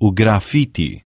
o grafite.